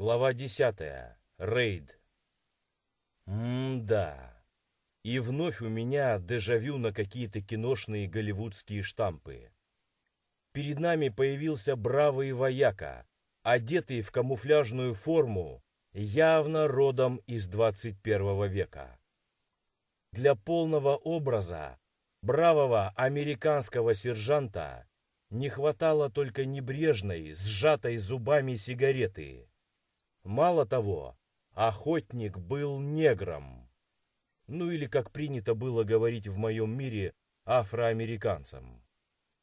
Глава десятая. Рейд. М-да. И вновь у меня дежавю на какие-то киношные голливудские штампы. Перед нами появился бравый вояка, одетый в камуфляжную форму, явно родом из 21 века. Для полного образа бравого американского сержанта не хватало только небрежной, сжатой зубами сигареты. Мало того, охотник был негром. Ну или, как принято было говорить в моем мире, афроамериканцам.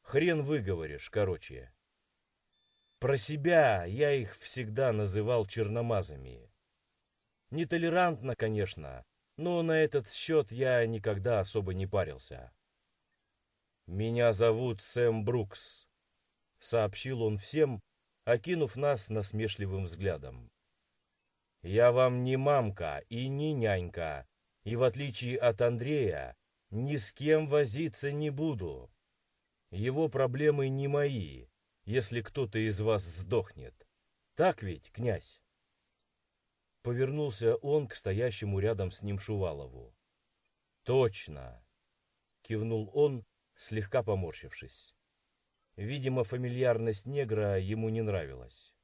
Хрен выговоришь, короче. Про себя я их всегда называл черномазами. Нетолерантно, конечно, но на этот счет я никогда особо не парился. «Меня зовут Сэм Брукс», — сообщил он всем, окинув нас насмешливым взглядом. «Я вам не мамка и не нянька, и в отличие от Андрея, ни с кем возиться не буду. Его проблемы не мои, если кто-то из вас сдохнет. Так ведь, князь?» Повернулся он к стоящему рядом с ним Шувалову. «Точно!» — кивнул он, слегка поморщившись. Видимо, фамильярность негра ему не нравилась.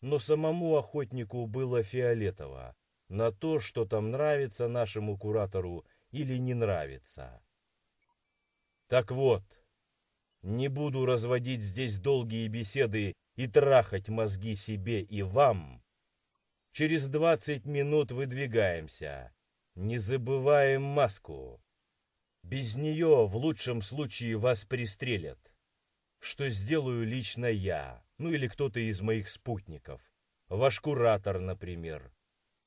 Но самому охотнику было фиолетово на то, что там нравится нашему куратору или не нравится. Так вот, не буду разводить здесь долгие беседы и трахать мозги себе и вам. Через двадцать минут выдвигаемся. Не забываем маску. Без нее в лучшем случае вас пристрелят. Что сделаю лично я, ну или кто-то из моих спутников. Ваш куратор, например.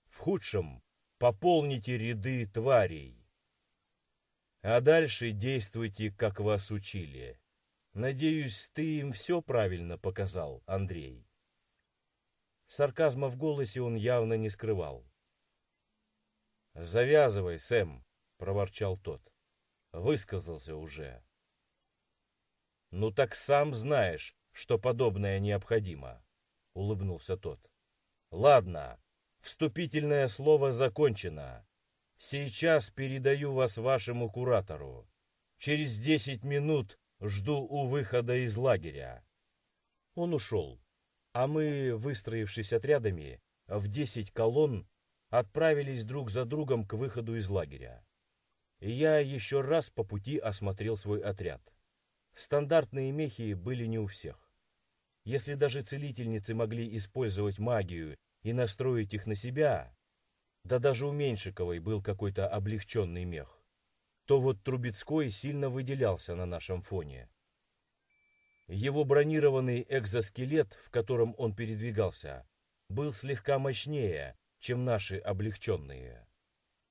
В худшем пополните ряды тварей. А дальше действуйте, как вас учили. Надеюсь, ты им все правильно показал, Андрей. Сарказма в голосе он явно не скрывал. «Завязывай, Сэм», — проворчал тот. Высказался уже. «Ну так сам знаешь, что подобное необходимо», — улыбнулся тот. «Ладно, вступительное слово закончено. Сейчас передаю вас вашему куратору. Через десять минут жду у выхода из лагеря». Он ушел, а мы, выстроившись отрядами, в десять колонн, отправились друг за другом к выходу из лагеря я еще раз по пути осмотрел свой отряд. Стандартные мехи были не у всех. Если даже целительницы могли использовать магию и настроить их на себя, да даже у Меньшиковой был какой-то облегченный мех, то вот Трубецкой сильно выделялся на нашем фоне. Его бронированный экзоскелет, в котором он передвигался, был слегка мощнее, чем наши облегченные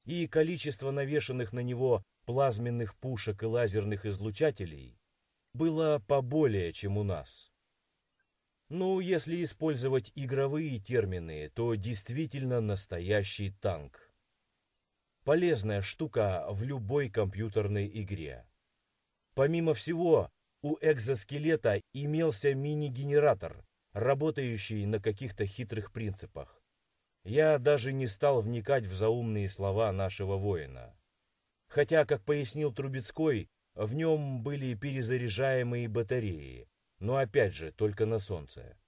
и количество навешанных на него плазменных пушек и лазерных излучателей было поболее, чем у нас. Ну, если использовать игровые термины, то действительно настоящий танк. Полезная штука в любой компьютерной игре. Помимо всего, у экзоскелета имелся мини-генератор, работающий на каких-то хитрых принципах. Я даже не стал вникать в заумные слова нашего воина. Хотя, как пояснил Трубецкой, в нем были перезаряжаемые батареи, но опять же только на солнце.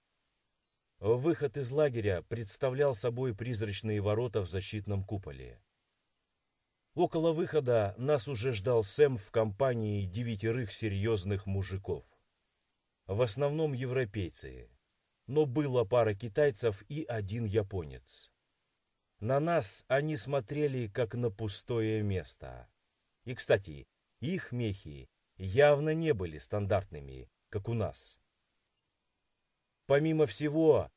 Выход из лагеря представлял собой призрачные ворота в защитном куполе. Около выхода нас уже ждал Сэм в компании девятерых серьезных мужиков. В основном европейцы, но было пара китайцев и один японец. На нас они смотрели как на пустое место. И, кстати, их мехи явно не были стандартными, как у нас. Помимо всего,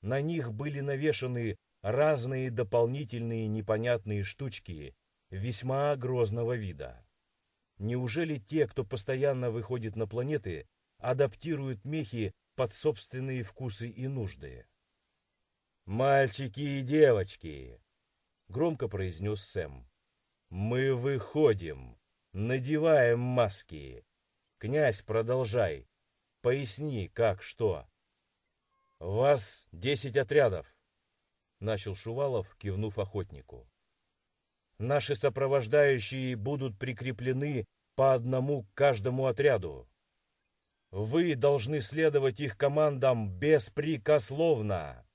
на них были навешаны разные дополнительные непонятные штучки весьма грозного вида. Неужели те, кто постоянно выходит на планеты, адаптируют мехи под собственные вкусы и нужды. «Мальчики и девочки!» — громко произнес Сэм. «Мы выходим, надеваем маски. Князь, продолжай. Поясни, как, что». «Вас десять отрядов», начал Шувалов, кивнув охотнику. Наши сопровождающие будут прикреплены по одному к каждому отряду. Вы должны следовать их командам беспрекословно.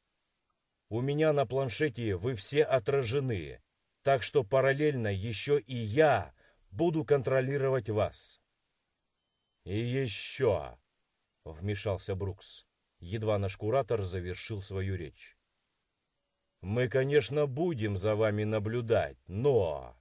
У меня на планшете вы все отражены, так что параллельно еще и я буду контролировать вас. И еще, вмешался Брукс, едва наш куратор завершил свою речь. Мы, конечно, будем за вами наблюдать, но,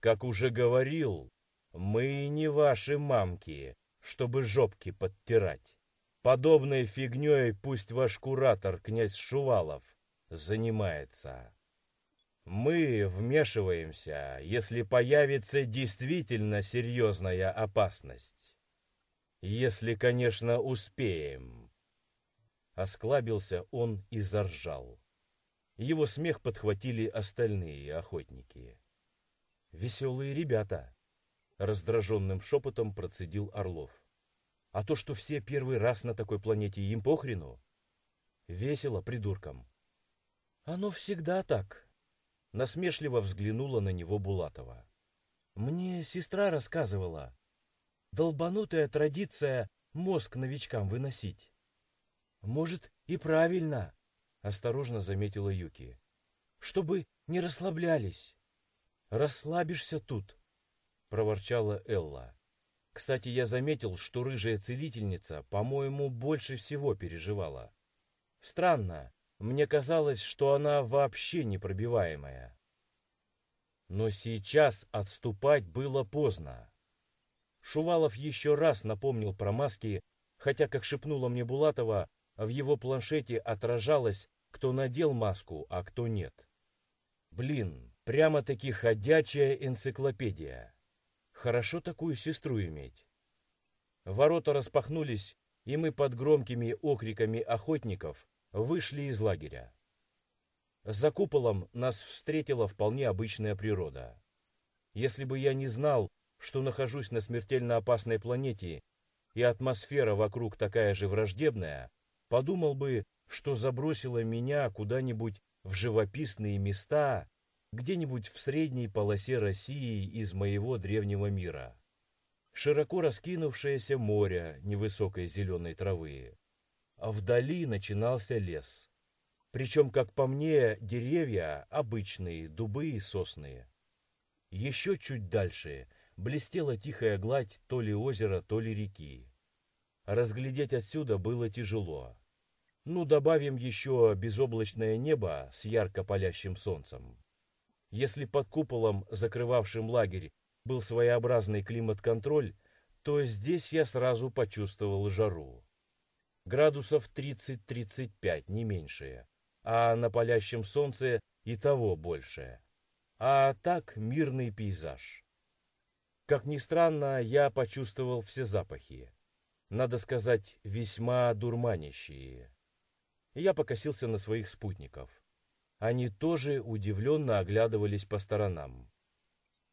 как уже говорил, мы не ваши мамки, чтобы жопки подтирать. Подобной фигней пусть ваш куратор, князь Шувалов, занимается. Мы вмешиваемся, если появится действительно серьезная опасность. Если, конечно, успеем. Осклабился он и заржал. Его смех подхватили остальные охотники. «Веселые ребята!» — раздраженным шепотом процедил Орлов. «А то, что все первый раз на такой планете, им похрену? Весело придуркам!» «Оно всегда так!» — насмешливо взглянула на него Булатова. «Мне сестра рассказывала. Долбанутая традиция мозг новичкам выносить. Может, и правильно!» осторожно заметила Юки. Чтобы не расслаблялись. Расслабишься тут, проворчала Элла. Кстати, я заметил, что рыжая целительница, по-моему, больше всего переживала. Странно, мне казалось, что она вообще непробиваемая. Но сейчас отступать было поздно. Шувалов еще раз напомнил про маски, хотя, как шепнула мне Булатова, в его планшете отражалось, кто надел маску, а кто нет. Блин, прямо-таки ходячая энциклопедия. Хорошо такую сестру иметь. Ворота распахнулись, и мы под громкими окриками охотников вышли из лагеря. За куполом нас встретила вполне обычная природа. Если бы я не знал, что нахожусь на смертельно опасной планете, и атмосфера вокруг такая же враждебная, подумал бы, что забросило меня куда-нибудь в живописные места, где-нибудь в средней полосе России из моего древнего мира. Широко раскинувшееся море невысокой зеленой травы. А вдали начинался лес. Причем, как по мне, деревья обычные, дубы и сосны. Еще чуть дальше блестела тихая гладь то ли озера, то ли реки. Разглядеть отсюда было тяжело. Ну, добавим еще безоблачное небо с ярко палящим солнцем. Если под куполом, закрывавшим лагерь, был своеобразный климат-контроль, то здесь я сразу почувствовал жару. Градусов 30-35, не меньше, а на палящем солнце и того больше. А так мирный пейзаж. Как ни странно, я почувствовал все запахи. Надо сказать, весьма дурманящие. Я покосился на своих спутников. Они тоже удивленно оглядывались по сторонам.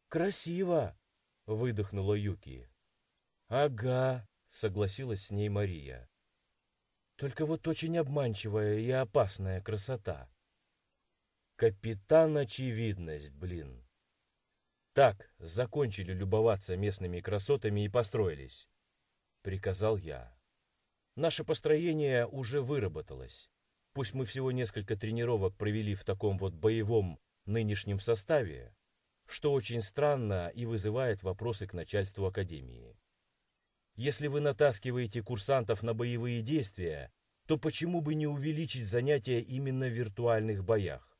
«Красиво!» — выдохнула Юки. «Ага», — согласилась с ней Мария. «Только вот очень обманчивая и опасная красота». «Капитан Очевидность, блин!» «Так, закончили любоваться местными красотами и построились», — приказал я. Наше построение уже выработалось. Пусть мы всего несколько тренировок провели в таком вот боевом нынешнем составе, что очень странно и вызывает вопросы к начальству Академии. Если вы натаскиваете курсантов на боевые действия, то почему бы не увеличить занятия именно в виртуальных боях?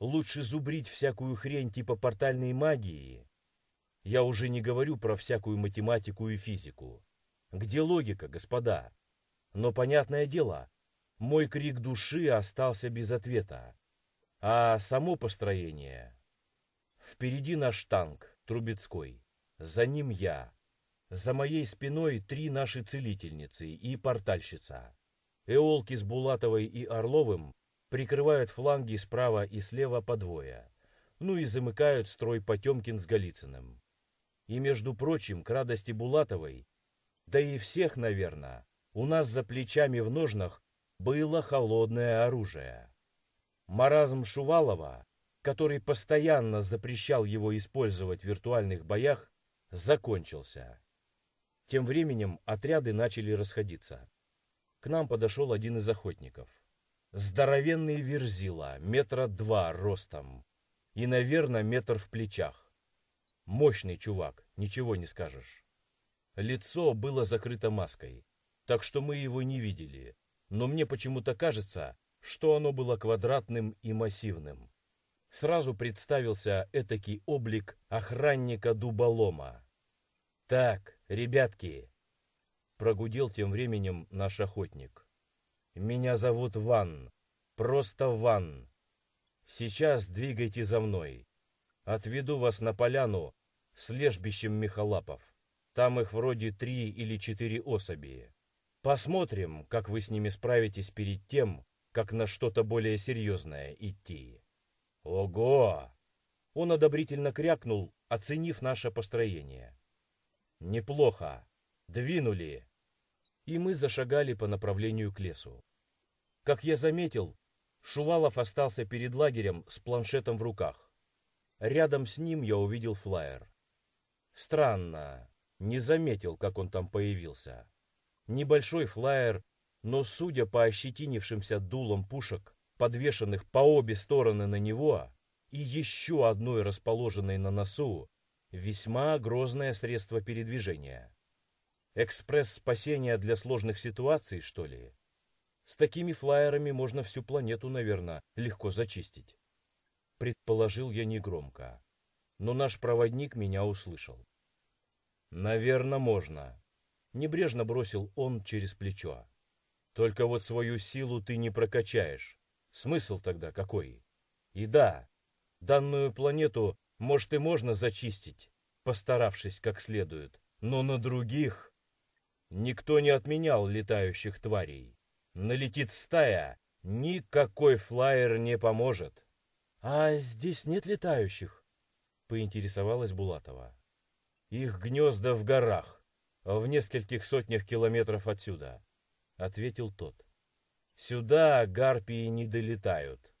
Лучше зубрить всякую хрень типа портальной магии. Я уже не говорю про всякую математику и физику. Где логика, господа? Но, понятное дело, мой крик души остался без ответа. А само построение... Впереди наш танк, Трубецкой. За ним я. За моей спиной три наши целительницы и портальщица. Эолки с Булатовой и Орловым прикрывают фланги справа и слева по двое. Ну и замыкают строй Потемкин с Голицыным. И, между прочим, к радости Булатовой, да и всех, наверное, у нас за плечами в ножнах было холодное оружие. Маразм Шувалова, который постоянно запрещал его использовать в виртуальных боях, закончился. Тем временем отряды начали расходиться. К нам подошел один из охотников. Здоровенный верзила, метра два ростом и, наверное, метр в плечах. Мощный чувак, ничего не скажешь. Лицо было закрыто маской, так что мы его не видели, но мне почему-то кажется, что оно было квадратным и массивным. Сразу представился этакий облик охранника дуболома. «Так, ребятки!» — прогудел тем временем наш охотник. «Меня зовут Ван, просто Ван. Сейчас двигайте за мной. Отведу вас на поляну с лежбищем мехолапов. Там их вроде три или четыре особи. Посмотрим, как вы с ними справитесь перед тем, как на что-то более серьезное идти. Ого! Он одобрительно крякнул, оценив наше построение. Неплохо. Двинули. И мы зашагали по направлению к лесу. Как я заметил, Шувалов остался перед лагерем с планшетом в руках. Рядом с ним я увидел флаер. Странно, не заметил, как он там появился. Небольшой флаер, но, судя по ощетинившимся дулам пушек, подвешенных по обе стороны на него, и еще одной расположенной на носу, весьма грозное средство передвижения. Экспресс спасения для сложных ситуаций, что ли? С такими флайерами можно всю планету, наверное, легко зачистить. Предположил я негромко, но наш проводник меня услышал. Наверное, можно. Небрежно бросил он через плечо. Только вот свою силу ты не прокачаешь. Смысл тогда какой? И да, данную планету, может, и можно зачистить, постаравшись как следует, но на других... Никто не отменял летающих тварей. Налетит стая, никакой флайер не поможет. А здесь нет летающих? Поинтересовалась Булатова. Их гнезда в горах, в нескольких сотнях километров отсюда, ответил тот. Сюда гарпии не долетают.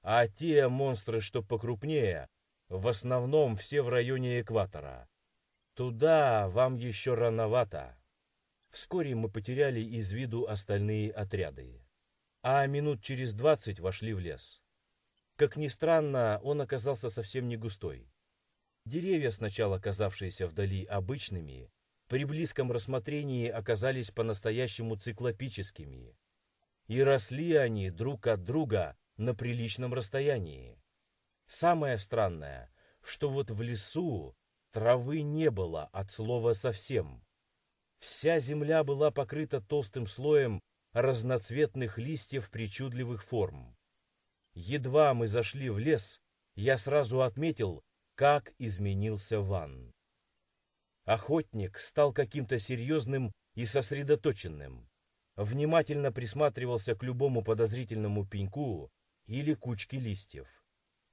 А те монстры, что покрупнее, в основном все в районе экватора. Туда вам еще рановато. Вскоре мы потеряли из виду остальные отряды. А минут через двадцать вошли в лес. Как ни странно, он оказался совсем не густой. Деревья, сначала казавшиеся вдали обычными, при близком рассмотрении оказались по-настоящему циклопическими. И росли они друг от друга на приличном расстоянии. Самое странное, что вот в лесу травы не было от слова совсем. Вся земля была покрыта толстым слоем разноцветных листьев причудливых форм. Едва мы зашли в лес, я сразу отметил, как изменился Ван. Охотник стал каким-то серьезным и сосредоточенным. Внимательно присматривался к любому подозрительному пеньку или кучке листьев.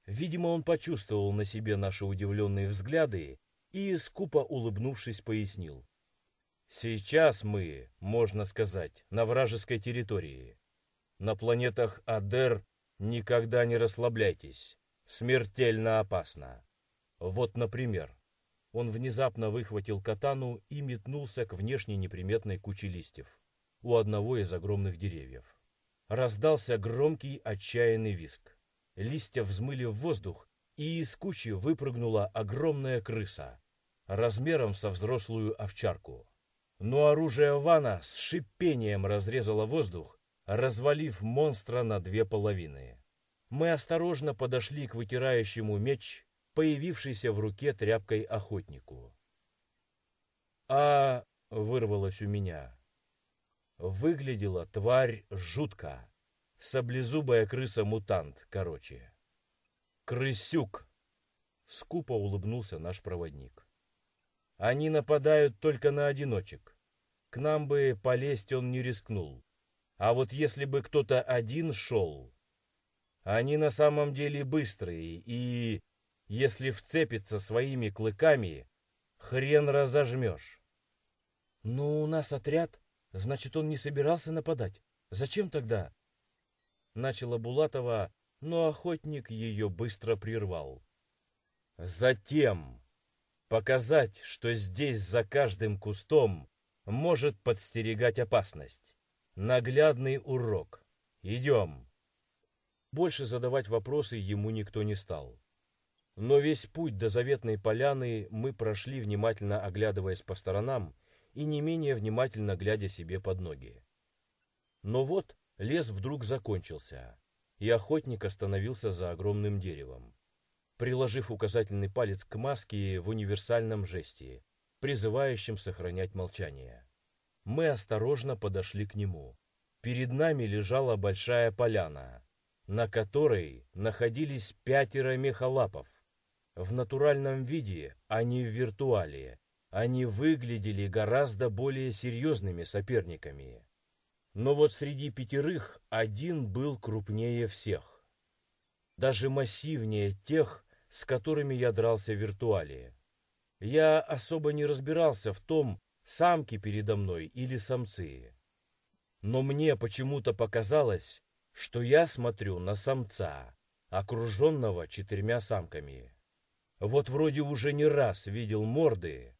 Видимо, он почувствовал на себе наши удивленные взгляды и, скупо улыбнувшись, пояснил. «Сейчас мы, можно сказать, на вражеской территории. На планетах Адер никогда не расслабляйтесь. Смертельно опасно. Вот, например, он внезапно выхватил катану и метнулся к внешней неприметной куче листьев у одного из огромных деревьев. Раздался громкий отчаянный виск. Листья взмыли в воздух, и из кучи выпрыгнула огромная крыса, размером со взрослую овчарку. Но оружие Вана с шипением разрезало воздух, развалив монстра на две половины. Мы осторожно подошли к вытирающему меч появившийся в руке тряпкой охотнику. «А...» — вырвалось у меня. Выглядела тварь жутко. Саблезубая крыса-мутант, короче. «Крысюк!» — скупо улыбнулся наш проводник. «Они нападают только на одиночек. К нам бы полезть он не рискнул. А вот если бы кто-то один шел... Они на самом деле быстрые и если вцепится своими клыками, хрен разожмешь. Ну, у нас отряд, значит, он не собирался нападать. Зачем тогда? Начала Булатова, но охотник ее быстро прервал. Затем показать, что здесь за каждым кустом может подстерегать опасность. Наглядный урок. Идем. Больше задавать вопросы ему никто не стал. Но весь путь до заветной поляны мы прошли, внимательно оглядываясь по сторонам и не менее внимательно глядя себе под ноги. Но вот лес вдруг закончился, и охотник остановился за огромным деревом, приложив указательный палец к маске в универсальном жесте, призывающем сохранять молчание. Мы осторожно подошли к нему. Перед нами лежала большая поляна, на которой находились пятеро мехолапов. В натуральном виде, а не в виртуале, они выглядели гораздо более серьезными соперниками. Но вот среди пятерых один был крупнее всех. Даже массивнее тех, с которыми я дрался в виртуале. Я особо не разбирался в том, самки передо мной или самцы. Но мне почему-то показалось, что я смотрю на самца, окруженного четырьмя самками. Вот вроде уже не раз видел морды,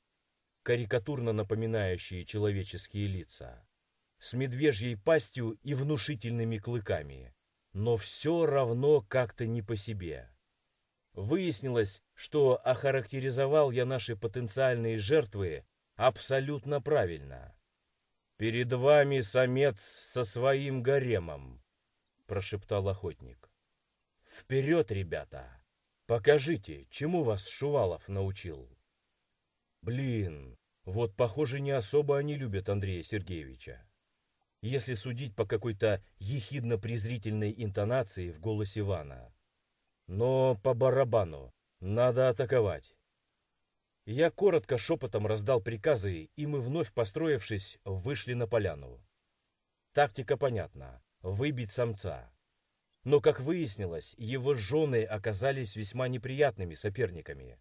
карикатурно напоминающие человеческие лица, с медвежьей пастью и внушительными клыками, но все равно как-то не по себе. Выяснилось, что охарактеризовал я наши потенциальные жертвы абсолютно правильно. «Перед вами самец со своим гаремом», — прошептал охотник. «Вперед, ребята! Покажите, чему вас Шувалов научил?» Блин, вот, похоже, не особо они любят Андрея Сергеевича. Если судить по какой-то ехидно-презрительной интонации в голосе Ивана. Но по барабану, надо атаковать. Я коротко шепотом раздал приказы, и мы, вновь построившись, вышли на поляну. Тактика понятна — выбить самца. Но, как выяснилось, его жены оказались весьма неприятными соперниками.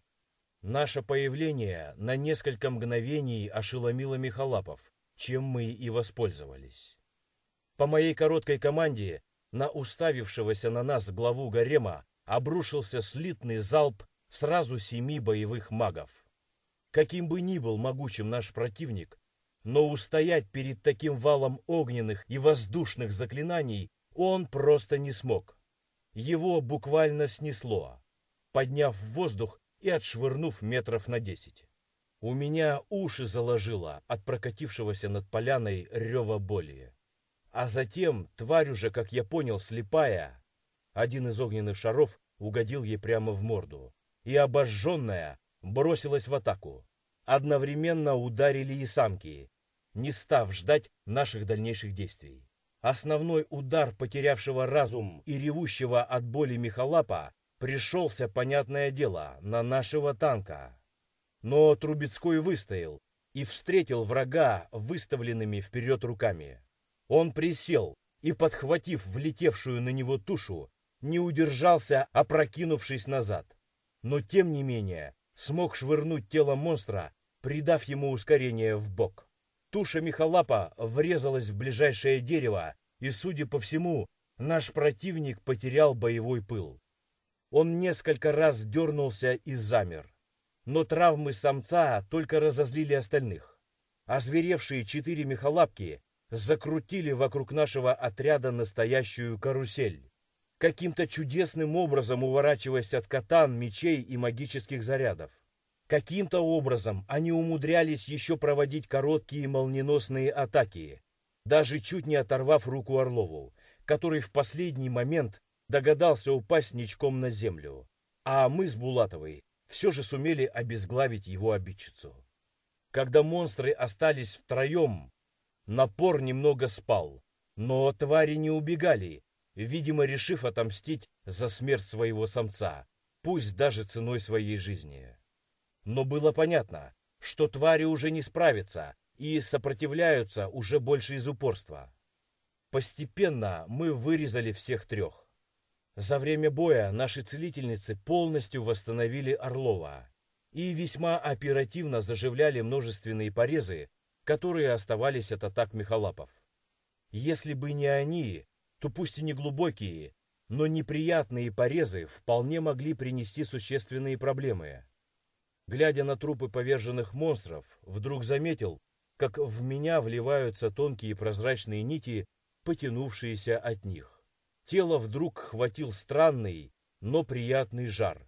Наше появление на несколько мгновений ошеломило Михалапов, чем мы и воспользовались. По моей короткой команде на уставившегося на нас главу гарема обрушился слитный залп сразу семи боевых магов. Каким бы ни был могучим наш противник, но устоять перед таким валом огненных и воздушных заклинаний он просто не смог. Его буквально снесло, подняв в воздух и отшвырнув метров на десять. У меня уши заложило от прокатившегося над поляной рева боли. А затем тварь уже, как я понял, слепая, один из огненных шаров угодил ей прямо в морду, и обожженная бросилась в атаку. Одновременно ударили и самки, не став ждать наших дальнейших действий. Основной удар потерявшего разум и ревущего от боли Михалапа пришелся, понятное дело, на нашего танка. Но Трубецкой выстоял и встретил врага выставленными вперед руками. Он присел и, подхватив влетевшую на него тушу, не удержался, опрокинувшись назад. Но, тем не менее, смог швырнуть тело монстра, придав ему ускорение в бок. Туша Михалапа врезалась в ближайшее дерево, и, судя по всему, наш противник потерял боевой пыл. Он несколько раз дернулся и замер. Но травмы самца только разозлили остальных. Озверевшие четыре мехолапки закрутили вокруг нашего отряда настоящую карусель, каким-то чудесным образом уворачиваясь от катан, мечей и магических зарядов. Каким-то образом они умудрялись еще проводить короткие молниеносные атаки, даже чуть не оторвав руку Орлову, который в последний момент догадался упасть ничком на землю, а мы с Булатовой все же сумели обезглавить его обидчицу. Когда монстры остались втроем, напор немного спал, но твари не убегали, видимо, решив отомстить за смерть своего самца, пусть даже ценой своей жизни. Но было понятно, что твари уже не справятся и сопротивляются уже больше из упорства. Постепенно мы вырезали всех трех. За время боя наши целительницы полностью восстановили Орлова и весьма оперативно заживляли множественные порезы, которые оставались от атак Михалапов. Если бы не они, то пусть и не глубокие, но неприятные порезы вполне могли принести существенные проблемы. Глядя на трупы поверженных монстров, вдруг заметил, как в меня вливаются тонкие прозрачные нити, потянувшиеся от них. Тело вдруг хватил странный, но приятный жар.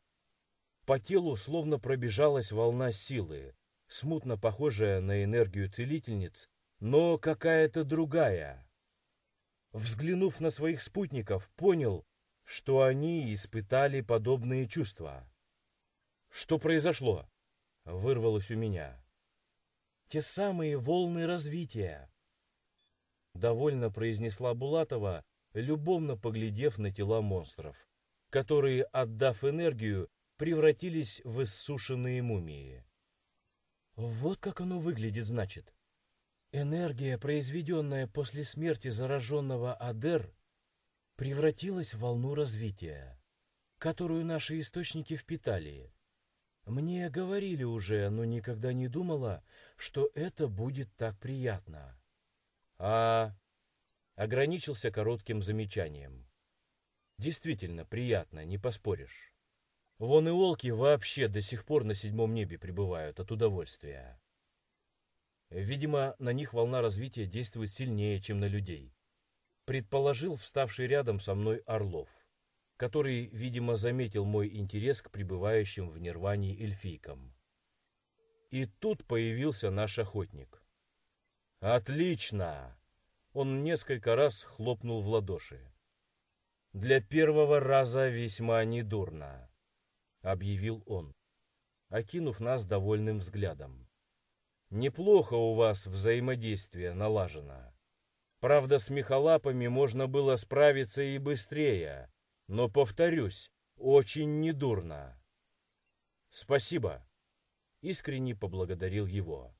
По телу словно пробежалась волна силы, смутно похожая на энергию целительниц, но какая-то другая. Взглянув на своих спутников, понял, что они испытали подобные чувства. Что произошло? Вырвалось у меня. Те самые волны развития. Довольно произнесла Булатова, любовно поглядев на тела монстров, которые, отдав энергию, превратились в иссушенные мумии. Вот как оно выглядит, значит. Энергия, произведенная после смерти зараженного Адер, превратилась в волну развития, которую наши источники впитали. Мне говорили уже, но никогда не думала, что это будет так приятно. А ограничился коротким замечанием. Действительно приятно, не поспоришь. Вон и волки вообще до сих пор на седьмом небе пребывают от удовольствия. Видимо, на них волна развития действует сильнее, чем на людей. Предположил вставший рядом со мной Орлов, который, видимо, заметил мой интерес к пребывающим в нирване эльфийкам. И тут появился наш охотник. «Отлично!» Он несколько раз хлопнул в ладоши. «Для первого раза весьма недурно», — объявил он, окинув нас довольным взглядом. «Неплохо у вас взаимодействие налажено. Правда, с мехолапами можно было справиться и быстрее, но, повторюсь, очень недурно». «Спасибо», — искренне поблагодарил его.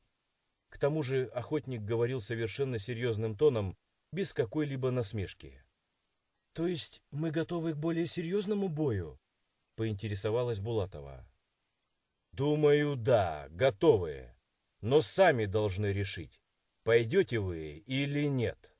К тому же охотник говорил совершенно серьезным тоном, без какой-либо насмешки. «То есть мы готовы к более серьезному бою?» — поинтересовалась Булатова. «Думаю, да, готовы. Но сами должны решить, пойдете вы или нет».